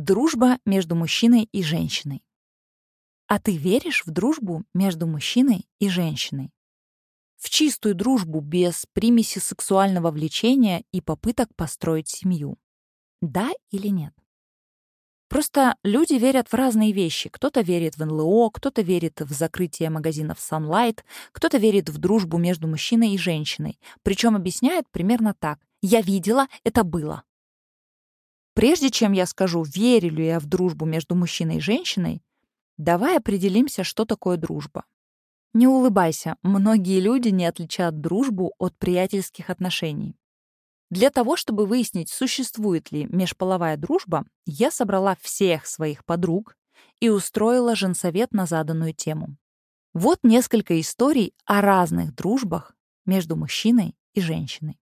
Дружба между мужчиной и женщиной. А ты веришь в дружбу между мужчиной и женщиной? В чистую дружбу без примеси сексуального влечения и попыток построить семью. Да или нет? Просто люди верят в разные вещи. Кто-то верит в НЛО, кто-то верит в закрытие магазинов Sunlight, кто-то верит в дружбу между мужчиной и женщиной. Причем объясняет примерно так. «Я видела, это было». Прежде чем я скажу, верю ли я в дружбу между мужчиной и женщиной, давай определимся, что такое дружба. Не улыбайся, многие люди не отличают дружбу от приятельских отношений. Для того, чтобы выяснить, существует ли межполовая дружба, я собрала всех своих подруг и устроила женсовет на заданную тему. Вот несколько историй о разных дружбах между мужчиной и женщиной.